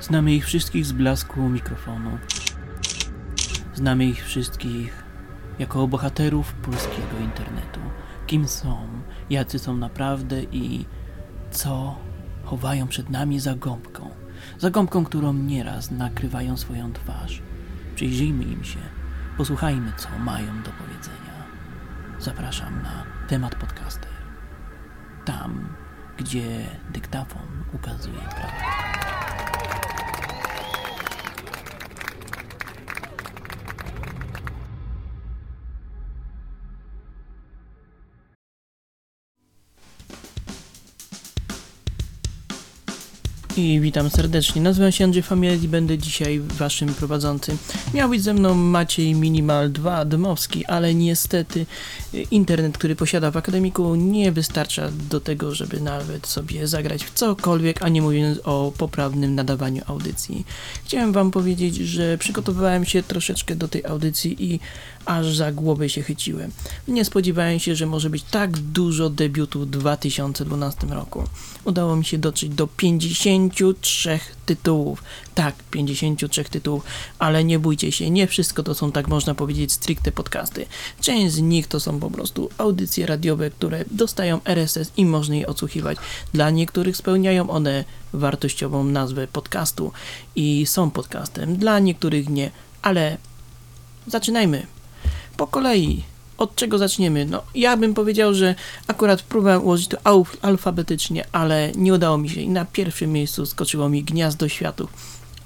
Znamy ich wszystkich z blasku mikrofonu. Znamy ich wszystkich jako bohaterów polskiego internetu. Kim są, jacy są naprawdę i co chowają przed nami za gąbką. Za gąbką, którą nieraz nakrywają swoją twarz. Przyjrzyjmy im się, posłuchajmy, co mają do powiedzenia. Zapraszam na temat podcaster. Tam, gdzie dyktafon ukazuje prawdę. I witam serdecznie. Nazywam się Andrzej Famiel i będę dzisiaj waszym prowadzącym. Miał być ze mną Maciej Minimal 2 Dmowski, ale niestety y, internet, który posiada w akademiku nie wystarcza do tego, żeby nawet sobie zagrać w cokolwiek, a nie mówiąc o poprawnym nadawaniu audycji. Chciałem wam powiedzieć, że przygotowywałem się troszeczkę do tej audycji i aż za głowę się chyciłem. Nie spodziewałem się, że może być tak dużo debiutów w 2012 roku. Udało mi się dotrzeć do 53 tytułów. Tak, 53 tytułów, ale nie bójcie się, nie wszystko to są, tak można powiedzieć, stricte podcasty. Część z nich to są po prostu audycje radiowe, które dostają RSS i można je odsłuchiwać. Dla niektórych spełniają one wartościową nazwę podcastu i są podcastem, dla niektórych nie, ale zaczynajmy po kolei. Od czego zaczniemy? No, ja bym powiedział, że akurat próbowałem ułożyć to alfabetycznie, ale nie udało mi się i na pierwszym miejscu skoczyło mi Gniazdo Światów.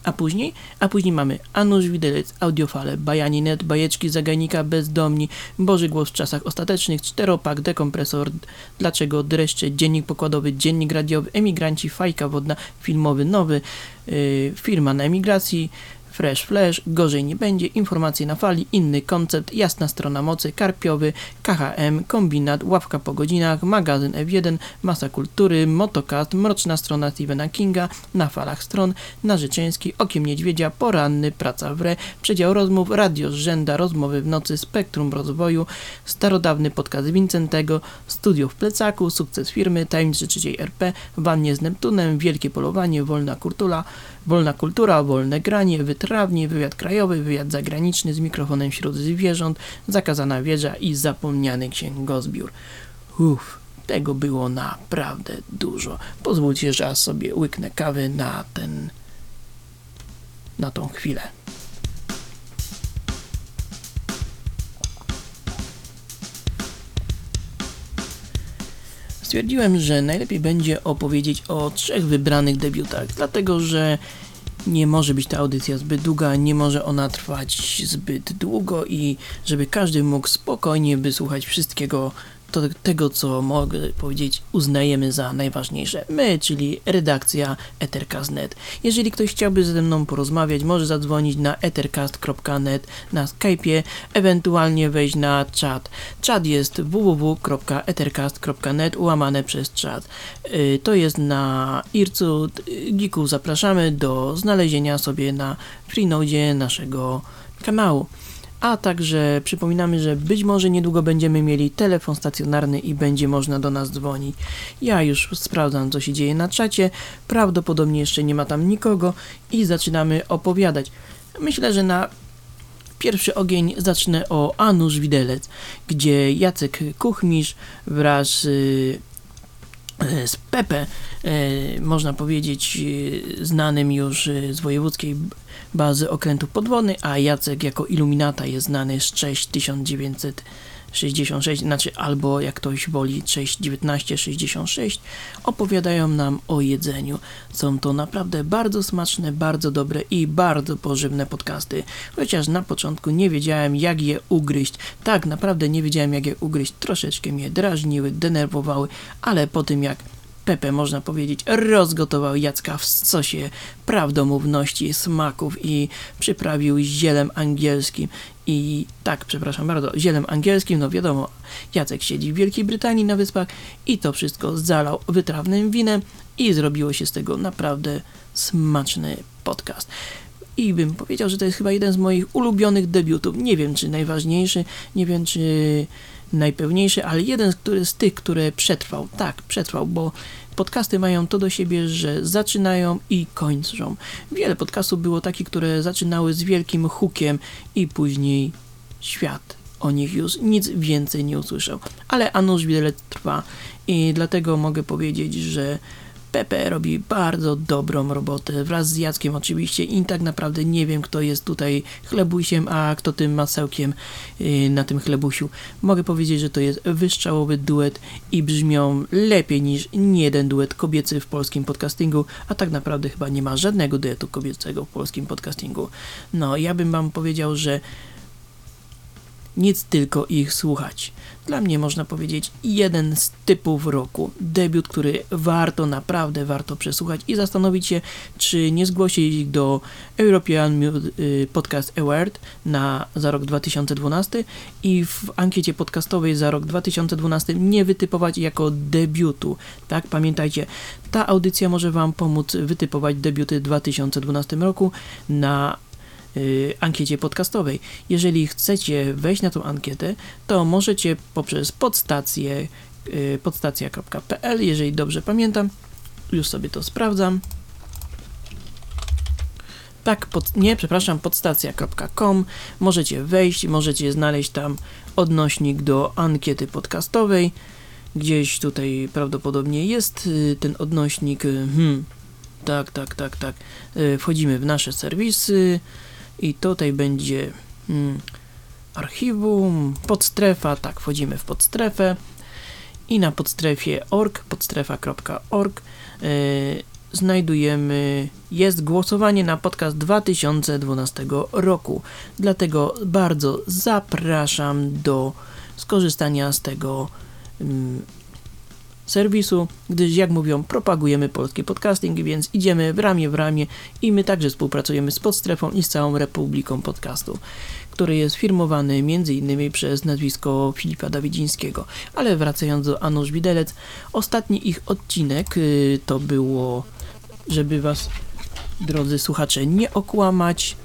A później? A później mamy Anusz Widelec, Audiofale, Bajaninet, Bajeczki Zagajnika, Bezdomni, Boży Głos w czasach ostatecznych, Czteropak, Dekompresor, Dlaczego Dreszcze, Dziennik Pokładowy, Dziennik Radiowy, Emigranci, Fajka Wodna, Filmowy Nowy, yy, Firma na emigracji, Fresh Flash, gorzej nie będzie, informacje na fali, inny koncept, jasna strona mocy, karpiowy, KHM, kombinat, ławka po godzinach, magazyn F1, masa kultury, motocast, mroczna strona Stephena Kinga, na falach stron, narzeczeński, okiem niedźwiedzia, poranny, praca w re, przedział rozmów, radio rzęda, rozmowy w nocy, spektrum rozwoju, starodawny podcast Vincentego, studio w plecaku, sukces firmy, tajemniczy trzeciej RP, wannie z Neptunem, wielkie polowanie, wolna kultura, wolna kultura, wolne granie, wytrawnie, wywiad krajowy, wywiad zagraniczny z mikrofonem wśród zwierząt, zakazana wieża i zapomniany księgozbiór. Uff, tego było naprawdę dużo. Pozwólcie, że ja sobie łyknę kawy na ten... na tą chwilę. Stwierdziłem, że najlepiej będzie opowiedzieć o trzech wybranych debiutach, dlatego że nie może być ta audycja zbyt długa, nie może ona trwać zbyt długo i żeby każdy mógł spokojnie wysłuchać wszystkiego to, tego, co mogę powiedzieć, uznajemy za najważniejsze. My, czyli redakcja Ethercast.net. Jeżeli ktoś chciałby ze mną porozmawiać, może zadzwonić na ethercast.net na Skype'ie, ewentualnie wejść na czat. Czat jest www.ethercast.net ułamane przez czat. Y, to jest na Ircu Geeku. Zapraszamy do znalezienia sobie na Freenode naszego kanału a także przypominamy, że być może niedługo będziemy mieli telefon stacjonarny i będzie można do nas dzwonić. Ja już sprawdzam, co się dzieje na czacie, prawdopodobnie jeszcze nie ma tam nikogo i zaczynamy opowiadać. Myślę, że na pierwszy ogień zacznę o Anusz Widelec, gdzie Jacek Kuchmisz wraz z Pepe, e, można powiedzieć, e, znanym już z wojewódzkiej bazy okrętów podwodnych, a Jacek jako iluminata jest znany z 6966, znaczy albo jak ktoś woli 61966, opowiadają nam o jedzeniu. Są to naprawdę bardzo smaczne, bardzo dobre i bardzo pożywne podcasty, chociaż na początku nie wiedziałem jak je ugryźć. Tak, naprawdę nie wiedziałem jak je ugryźć, troszeczkę mnie drażniły, denerwowały, ale po tym jak Pepe, można powiedzieć, rozgotował Jacka w sosie prawdomówności, smaków i przyprawił zielem angielskim. I tak, przepraszam bardzo, zielem angielskim, no wiadomo, Jacek siedzi w Wielkiej Brytanii na wyspach i to wszystko zalał wytrawnym winem i zrobiło się z tego naprawdę smaczny podcast. I bym powiedział, że to jest chyba jeden z moich ulubionych debiutów. Nie wiem, czy najważniejszy, nie wiem, czy najpełniejszy, ale jeden z, który, z tych, które przetrwał. Tak, przetrwał, bo podcasty mają to do siebie, że zaczynają i kończą. Wiele podcastów było takich, które zaczynały z wielkim hukiem i później świat o nich już nic więcej nie usłyszał. Ale a nuż wiele trwa i dlatego mogę powiedzieć, że Pepe robi bardzo dobrą robotę wraz z Jackiem oczywiście i tak naprawdę nie wiem kto jest tutaj chlebusiem, a kto tym masełkiem yy, na tym chlebusiu. Mogę powiedzieć, że to jest wystrzałowy duet i brzmią lepiej niż jeden duet kobiecy w polskim podcastingu, a tak naprawdę chyba nie ma żadnego duetu kobiecego w polskim podcastingu. No, ja bym wam powiedział, że nic tylko ich słuchać. Dla mnie można powiedzieć jeden z typów roku. Debiut, który warto, naprawdę warto przesłuchać i zastanowić się, czy nie zgłosić ich do European y, Podcast Award na, za rok 2012 i w ankiecie podcastowej za rok 2012 nie wytypować jako debiutu. Tak, pamiętajcie, ta audycja może Wam pomóc wytypować debiuty w 2012 roku na ankiecie podcastowej. Jeżeli chcecie wejść na tą ankietę, to możecie poprzez podstację y, podstacja.pl, jeżeli dobrze pamiętam, już sobie to sprawdzam. Tak, pod, nie, przepraszam, podstacja.com. Możecie wejść, możecie znaleźć tam odnośnik do ankiety podcastowej. Gdzieś tutaj prawdopodobnie jest y, ten odnośnik. Hmm, tak, tak, tak, tak. Wchodzimy w nasze serwisy i tutaj będzie hmm, archiwum, podstrefa, tak, wchodzimy w podstrefę. I na podstrefie org, podstrefa.org yy, znajdujemy, jest głosowanie na podcast 2012 roku, dlatego bardzo zapraszam do skorzystania z tego yy, serwisu, gdyż jak mówią, propagujemy polski podcasting, więc idziemy w ramię w ramię i my także współpracujemy z Podstrefą i z całą Republiką Podcastu, który jest firmowany m.in. przez nazwisko Filipa Dawidzińskiego. Ale wracając do Anusz Widelec, ostatni ich odcinek y, to było, żeby was, drodzy słuchacze, nie okłamać,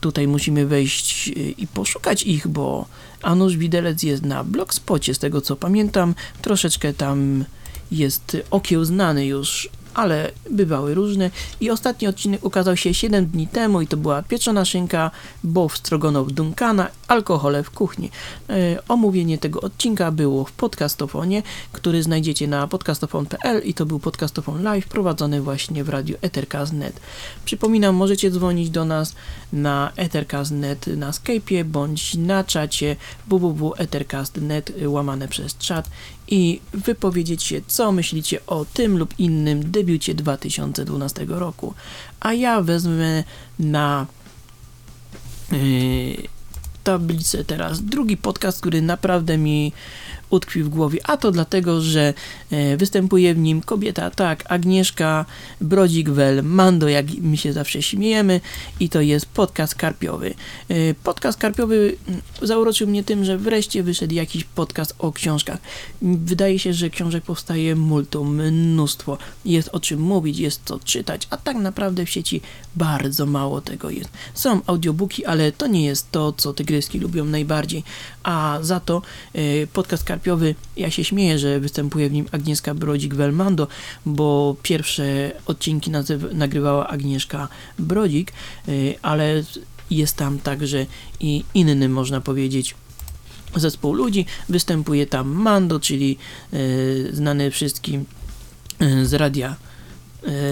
tutaj musimy wejść y, i poszukać ich, bo Anusz Widelec jest na Blogspocie, z tego co pamiętam. Troszeczkę tam jest okiełznany już ale bywały różne. I ostatni odcinek ukazał się 7 dni temu i to była pieczona szynka, bow strogonow Duncana, alkohole w kuchni. E, omówienie tego odcinka było w podcastofonie, który znajdziecie na podcastofon.pl i to był podcastofon live prowadzony właśnie w radiu Ethercast.net. Przypominam, możecie dzwonić do nas na Ethercast.net na Skype'ie bądź na czacie www.ethercast.net łamane przez czat i wypowiedzieć się, co myślicie o tym lub innym debiucie 2012 roku. A ja wezmę na yy, tablicę teraz drugi podcast, który naprawdę mi utkwił w głowie, a to dlatego, że e, występuje w nim kobieta, tak, Agnieszka Brodzik-Wel, Mando, jak my się zawsze śmiejemy i to jest podcast karpiowy. E, podcast karpiowy mm, zauroczył mnie tym, że wreszcie wyszedł jakiś podcast o książkach. Wydaje się, że książek powstaje multum, mnóstwo, jest o czym mówić, jest co czytać, a tak naprawdę w sieci bardzo mało tego jest. Są audiobooki, ale to nie jest to, co tygryski lubią najbardziej, a za to e, podcast karpiowy Karpiowy, ja się śmieję, że występuje w nim Agnieszka Brodzik-Welmando, bo pierwsze odcinki nagrywała Agnieszka Brodzik, y, ale jest tam także i inny, można powiedzieć, zespół ludzi. Występuje tam Mando, czyli y, znany wszystkim y, z radia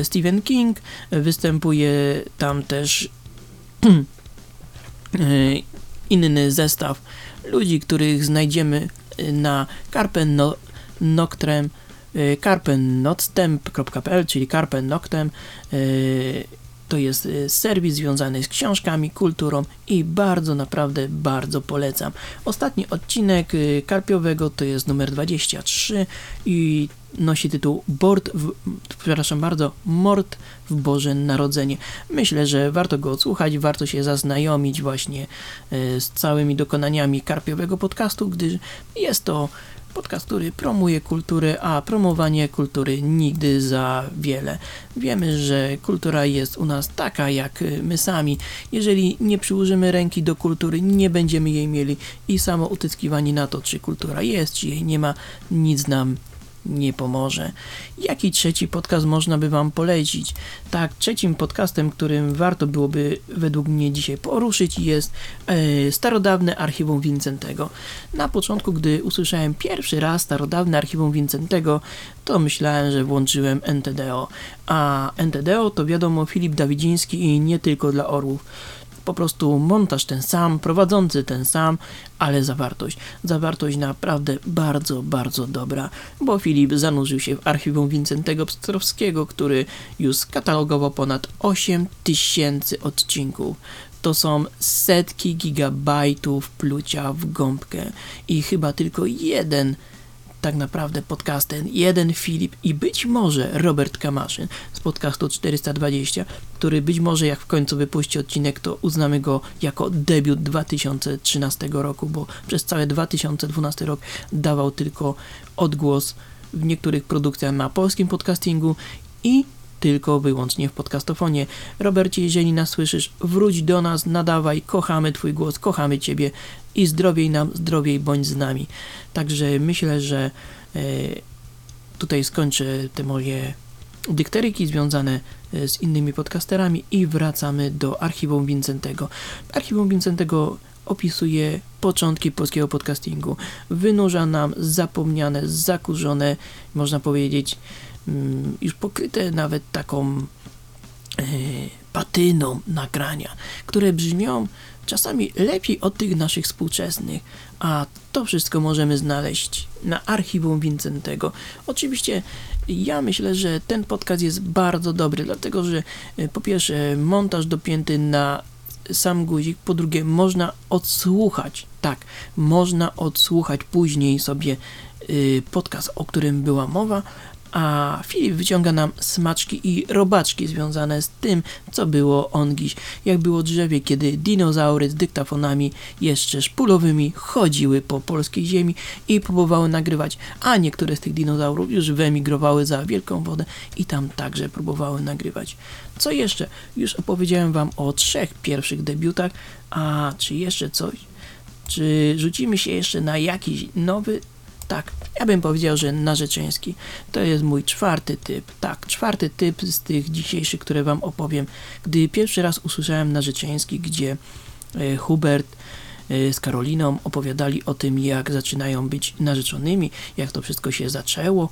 Stephen King. Występuje tam też inny zestaw ludzi, których znajdziemy na Carpen no, Noctrem y, carpennoctem.pl, czyli Carpen Noctem. Y, to jest y, serwis związany z książkami, kulturą i bardzo, naprawdę bardzo polecam. Ostatni odcinek Karpiowego to jest numer 23 i nosi tytuł Bord, w, przepraszam bardzo, Mord w Boże Narodzenie. Myślę, że warto go odsłuchać, warto się zaznajomić właśnie z całymi dokonaniami Karpiowego podcastu, gdyż jest to Podcast, który promuje kulturę, a promowanie kultury nigdy za wiele. Wiemy, że kultura jest u nas taka jak my sami. Jeżeli nie przyłożymy ręki do kultury, nie będziemy jej mieli i samo utyskiwanie na to, czy kultura jest, czy jej nie ma, nic nam nie pomoże. Jaki trzeci podcast można by Wam polecić? Tak, trzecim podcastem, którym warto byłoby według mnie dzisiaj poruszyć jest e, starodawne archiwum Vincentego. Na początku, gdy usłyszałem pierwszy raz starodawne archiwum Vincentego, to myślałem, że włączyłem NTDO. A NTDO to wiadomo Filip Dawidziński i nie tylko dla orłów po prostu montaż ten sam, prowadzący ten sam, ale zawartość. Zawartość naprawdę bardzo, bardzo dobra, bo Filip zanurzył się w archiwum Wincentego Pstrowskiego, który już skatalogował ponad 8 tysięcy odcinków. To są setki gigabajtów plucia w gąbkę i chyba tylko jeden tak naprawdę podcast ten jeden Filip i być może Robert Kamaszyn z podcastu 420, który być może jak w końcu wypuści odcinek, to uznamy go jako debiut 2013 roku, bo przez całe 2012 rok dawał tylko odgłos w niektórych produkcjach na polskim podcastingu i tylko wyłącznie w podcastofonie. Robercie, jeżeli nas słyszysz, wróć do nas, nadawaj, kochamy Twój głos, kochamy Ciebie i zdrowiej nam, zdrowiej bądź z nami. Także myślę, że e, tutaj skończę te moje dykteryki związane e, z innymi podcasterami i wracamy do archiwum Vincentego. Archiwum Vincentego opisuje początki polskiego podcastingu. Wynurza nam zapomniane, zakurzone, można powiedzieć, już pokryte nawet taką e, patyną nagrania, które brzmią czasami lepiej od tych naszych współczesnych, a to wszystko możemy znaleźć na archiwum Vincentego. Oczywiście ja myślę, że ten podcast jest bardzo dobry, dlatego że e, po pierwsze montaż dopięty na sam guzik, po drugie można odsłuchać, tak, można odsłuchać później sobie y, podcast, o którym była mowa, a Filip wyciąga nam smaczki i robaczki związane z tym, co było ongiś, jak było drzewie, kiedy dinozaury z dyktafonami jeszcze szpulowymi chodziły po polskiej ziemi i próbowały nagrywać, a niektóre z tych dinozaurów już wyemigrowały za wielką wodę i tam także próbowały nagrywać. Co jeszcze? Już opowiedziałem wam o trzech pierwszych debiutach, a czy jeszcze coś? Czy rzucimy się jeszcze na jakiś nowy tak, ja bym powiedział, że narzeczeński to jest mój czwarty typ. Tak, czwarty typ z tych dzisiejszych, które wam opowiem. Gdy pierwszy raz usłyszałem narzeczeński, gdzie e, Hubert e, z Karoliną opowiadali o tym, jak zaczynają być narzeczonymi, jak to wszystko się zaczęło,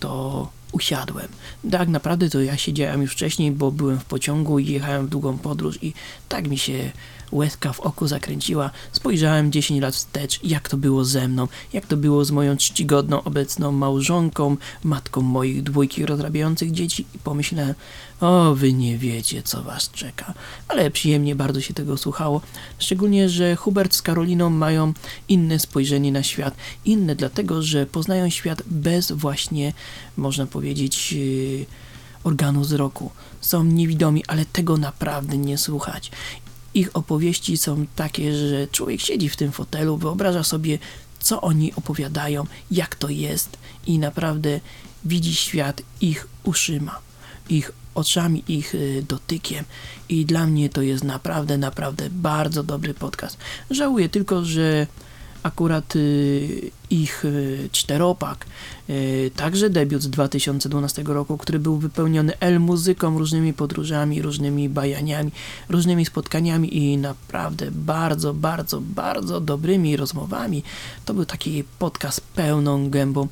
to usiadłem. Tak naprawdę to ja siedziałem już wcześniej, bo byłem w pociągu i jechałem w długą podróż i tak mi się łezka w oku zakręciła. Spojrzałem 10 lat wstecz, jak to było ze mną, jak to było z moją czcigodną obecną małżonką, matką moich dwójki rozrabiających dzieci i pomyślałem, o, wy nie wiecie, co was czeka. Ale przyjemnie bardzo się tego słuchało, szczególnie, że Hubert z Karoliną mają inne spojrzenie na świat. Inne dlatego, że poznają świat bez właśnie, można powiedzieć, yy, organu wzroku. Są niewidomi, ale tego naprawdę nie słuchać. Ich opowieści są takie, że człowiek siedzi w tym fotelu, wyobraża sobie, co oni opowiadają, jak to jest i naprawdę widzi świat ich uszyma, ich oczami, ich y, dotykiem. I dla mnie to jest naprawdę, naprawdę bardzo dobry podcast. Żałuję tylko, że akurat y, ich y, czteropak, y, także debiut z 2012 roku, który był wypełniony L muzyką, różnymi podróżami, różnymi bajaniami, różnymi spotkaniami i naprawdę bardzo, bardzo, bardzo dobrymi rozmowami. To był taki podcast pełną gębą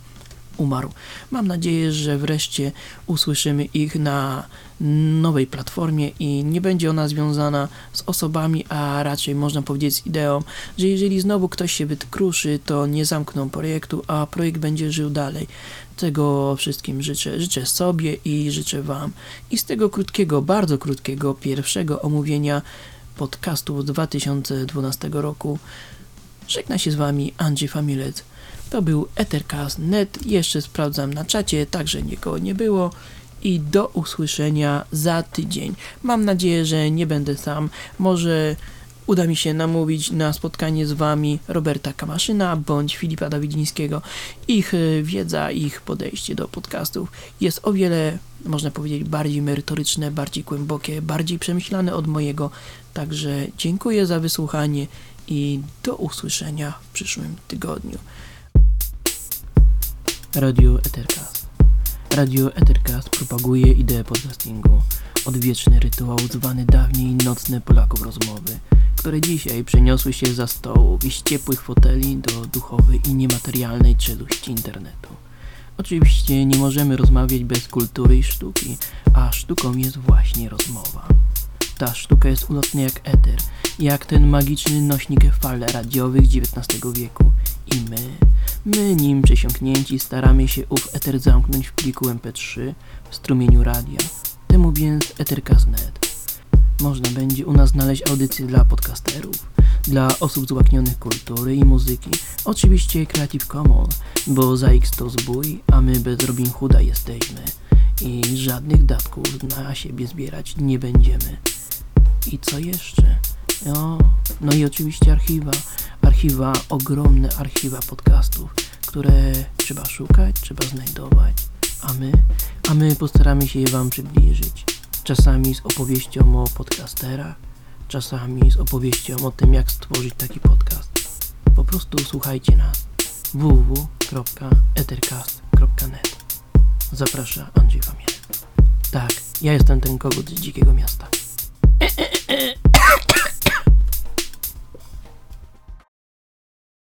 umarł. Mam nadzieję, że wreszcie usłyszymy ich na nowej platformie i nie będzie ona związana z osobami, a raczej można powiedzieć z ideą, że jeżeli znowu ktoś się wytkruszy, to nie zamkną projektu, a projekt będzie żył dalej. Tego wszystkim życzę. Życzę sobie i życzę Wam. I z tego krótkiego, bardzo krótkiego, pierwszego omówienia podcastu z 2012 roku żegna się z Wami Andrzej Familec. To był Ethercast.net. Jeszcze sprawdzam na czacie, także nikogo nie było. I do usłyszenia za tydzień. Mam nadzieję, że nie będę sam. Może uda mi się namówić na spotkanie z wami Roberta Kamaszyna bądź Filipa Dawidzińskiego. Ich y, wiedza, ich podejście do podcastów jest o wiele, można powiedzieć, bardziej merytoryczne, bardziej głębokie, bardziej przemyślane od mojego. Także dziękuję za wysłuchanie i do usłyszenia w przyszłym tygodniu. Radio Ethercast. Radio Ethercast propaguje ideę podcastingu. Odwieczny rytuał zwany dawniej nocne Polaków rozmowy, które dzisiaj przeniosły się za stołów i z ciepłych foteli do duchowej i niematerialnej czeluści internetu. Oczywiście nie możemy rozmawiać bez kultury i sztuki, a sztuką jest właśnie rozmowa. Ta sztuka jest ulotna jak eter, jak ten magiczny nośnik fal radiowych XIX wieku. I my, my nim przesiąknięci staramy się ów eter zamknąć w pliku MP3 w strumieniu radia. Temu więc Ethercast.net. Można będzie u nas znaleźć audycje dla podcasterów, dla osób złaknionych kultury i muzyki. Oczywiście Creative Commons, bo za X to zbój, a my bez Robin Hooda jesteśmy. I żadnych datków na siebie zbierać nie będziemy. I co jeszcze? No, no i oczywiście archiwa. Archiwa, ogromne archiwa podcastów, które trzeba szukać, trzeba znajdować. A my, a my postaramy się je Wam przybliżyć. Czasami z opowieścią o podcasterach, czasami z opowieścią o tym, jak stworzyć taki podcast. Po prostu słuchajcie nas. www.ethercast.net Zaprasza Andrzej Famiel. Tak, ja jestem ten kogut z dzikiego miasta.